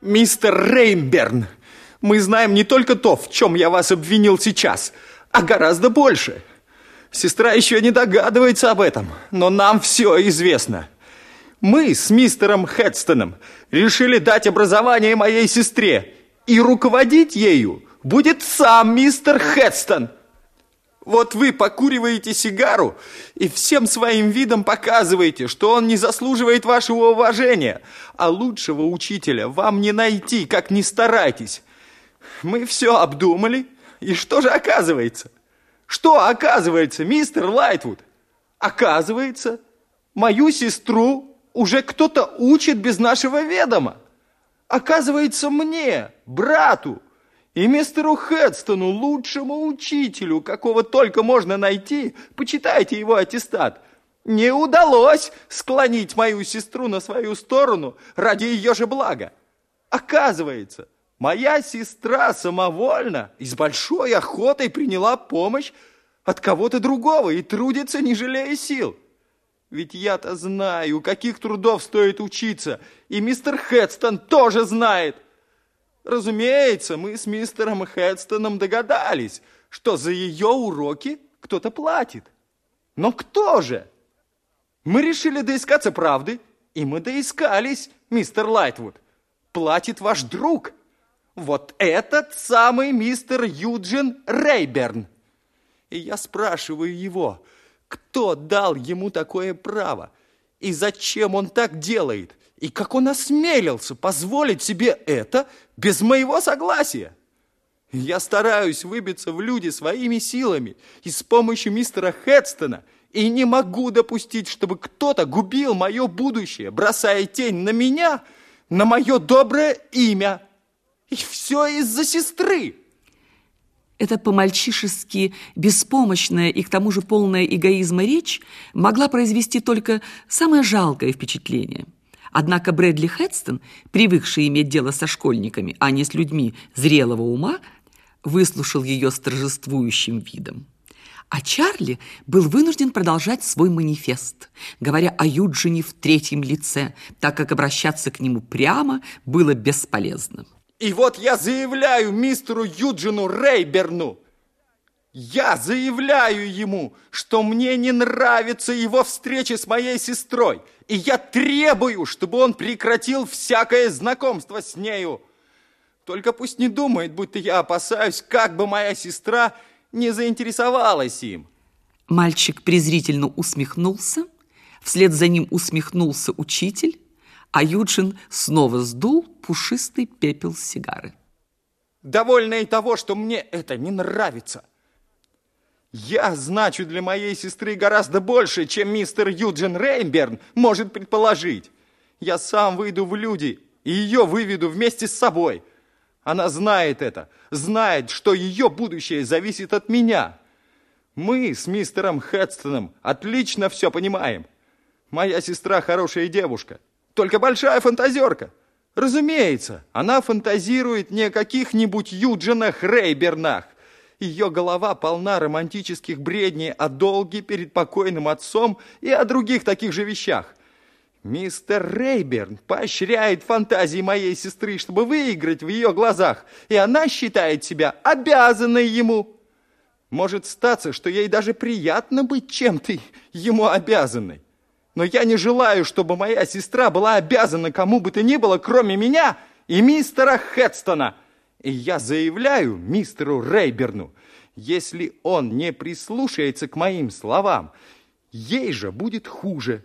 Мистер Рейнберн, мы знаем не только то, в чем я вас обвинил сейчас, а гораздо больше. Сестра еще не догадывается об этом, но нам все известно. Мы с мистером Хедстоном решили дать образование моей сестре, и руководить ею будет сам мистер Хедстон. Вот вы покуриваете сигару и всем своим видом показываете, что он не заслуживает вашего уважения, а лучшего учителя вам не найти, как ни старайтесь. Мы все обдумали, и что же оказывается? Что оказывается, мистер Лайтвуд? Оказывается, мою сестру уже кто-то учит без нашего ведома. Оказывается, мне, брату, и мистеру Хедстону, лучшему учителю, какого только можно найти, почитайте его аттестат, не удалось склонить мою сестру на свою сторону ради ее же блага. Оказывается, моя сестра самовольно и с большой охотой приняла помощь от кого-то другого и трудится, не жалея сил. Ведь я-то знаю, каких трудов стоит учиться, и мистер Хедстон тоже знает. Разумеется, мы с мистером Хедстоном догадались, что за ее уроки кто-то платит. Но кто же? Мы решили доискаться правды, и мы доискались, мистер Лайтвуд. Платит ваш друг. Вот этот самый мистер Юджин Рейберн. И я спрашиваю его, кто дал ему такое право? И зачем он так делает? И как он осмелился позволить себе это без моего согласия? Я стараюсь выбиться в люди своими силами и с помощью мистера Хедстона и не могу допустить, чтобы кто-то губил мое будущее, бросая тень на меня, на мое доброе имя. И все из-за сестры. Эта по-мальчишески беспомощная и к тому же полная эгоизма речь могла произвести только самое жалкое впечатление. Однако Брэдли Хедстон, привыкший иметь дело со школьниками, а не с людьми зрелого ума, выслушал ее с торжествующим видом. А Чарли был вынужден продолжать свой манифест, говоря о Юджине в третьем лице, так как обращаться к нему прямо было бесполезно. И вот я заявляю мистеру Юджину Рейберну, я заявляю ему, что мне не нравится его встреча с моей сестрой, и я требую, чтобы он прекратил всякое знакомство с нею. Только пусть не думает, будто я опасаюсь, как бы моя сестра не заинтересовалась им. Мальчик презрительно усмехнулся, вслед за ним усмехнулся учитель, а Юджин снова сдул пушистый пепел сигары. Довольно и того, что мне это не нравится. Я значу для моей сестры гораздо больше, чем мистер Юджин Рейнберн может предположить. Я сам выйду в люди и ее выведу вместе с собой. Она знает это, знает, что ее будущее зависит от меня. Мы с мистером Хедстоном отлично все понимаем. Моя сестра хорошая девушка, только большая фантазерка. Разумеется, она фантазирует не о каких-нибудь Юджинах Рейбернах. Ее голова полна романтических бредней о долге перед покойным отцом и о других таких же вещах. Мистер Рейберн поощряет фантазии моей сестры, чтобы выиграть в ее глазах, и она считает себя обязанной ему. Может статься, что ей даже приятно быть чем-то ему обязанной. Но я не желаю, чтобы моя сестра была обязана кому бы то ни было, кроме меня и мистера Хедстона. И я заявляю мистеру Рейберну, если он не прислушается к моим словам, ей же будет хуже.